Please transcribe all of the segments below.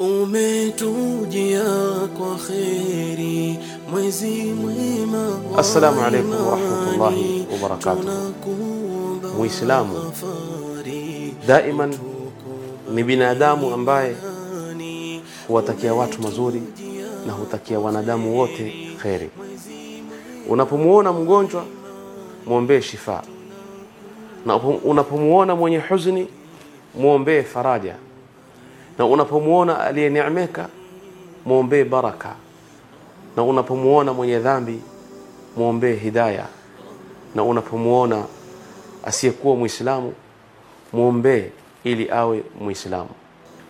umetujia kwa kheri mwezi mwema Assalamu alaikum wa warahmatullahi wabarakatuh. barakatuh. Muislamu daiman ni binadamu ambaye huwatakia watu mazuri na hutakia wanadamu wote kheri. Unapomwona mgonjwa mwombee shifa, na unapomwona mwenye huzuni mwombee faraja, na unapomuona aliyeneemeka mwombee baraka, na unapomuona mwenye dhambi mwombee hidaya, na unapomuona asiyekuwa Muislamu mwombee ili awe Muislamu.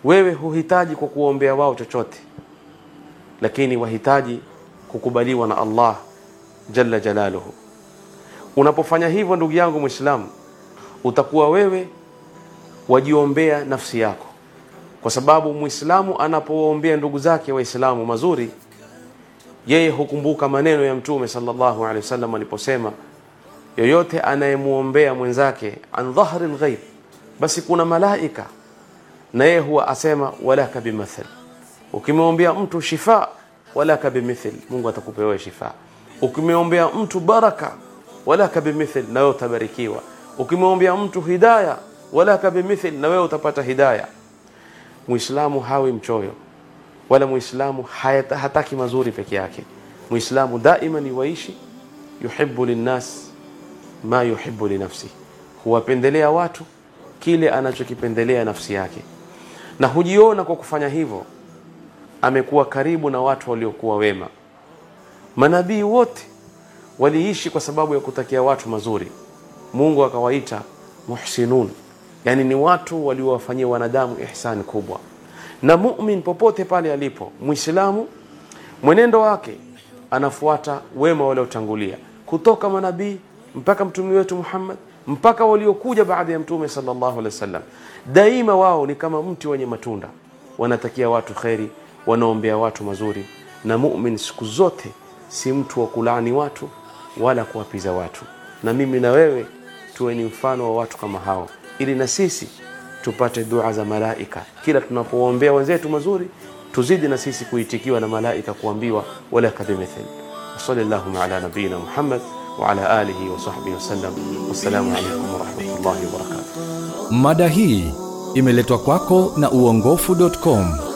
Wewe huhitaji kwa kuombea wao chochote, lakini wahitaji kukubaliwa na Allah jalla jalaluhu. Unapofanya hivyo, ndugu yangu Muislamu, utakuwa wewe wajiombea nafsi yako, kwa sababu Muislamu anapoombea ndugu zake Waislamu mazuri, yeye hukumbuka maneno ya Mtume sallallahu alaihi wasallam aliposema, yoyote anayemwombea mwenzake an dhahri lghaib, basi kuna malaika na yeye huwa asema walaka bimathal. Ukimwombea mtu shifa, walaka bimithil, Mungu atakupa wewe shifa. Ukimwombea mtu baraka, walaka bimithil, na wewe utabarikiwa. Ukimwombea mtu hidaya, walaka bimithil, na wewe utapata hidaya. Muislamu hawi mchoyo wala Muislamu hataki mazuri peke yake. Muislamu daima ni waishi yuhibbu linnas ma yuhibbu linafsi, huwapendelea watu kile anachokipendelea nafsi yake, na hujiona kwa kufanya hivyo amekuwa karibu na watu waliokuwa wema. Manabii wote waliishi kwa sababu ya kutakia watu mazuri. Mungu akawaita muhsinun, yani ni watu waliowafanyia wanadamu ihsani kubwa. Na mumin popote pale alipo, Muislamu mwenendo wake anafuata wema waliotangulia kutoka manabii mpaka mtumi wetu Muhammad mpaka waliokuja baada ya mtume sallallahu alaihi wasallam. Daima wao ni kama mti wenye matunda, wanatakia watu kheri, wanaombea watu mazuri. Na mumin siku zote si mtu wa kulaani watu wala kuwapiza watu. Na mimi na wewe tuwe ni mfano wa watu kama hao, ili na sisi tupate dua za malaika. Kila tunapoombea wenzetu mazuri, tuzidi na sisi kuitikiwa na malaika, kuambiwa wala kadhimithil. Sallallahu ala nabiyina Muhammad wa ala alihi wa sahbihi wasallam. Wassalamu alaykum wa rahmatullahi wa barakatuh. Mada hii imeletwa kwako na uongofu.com.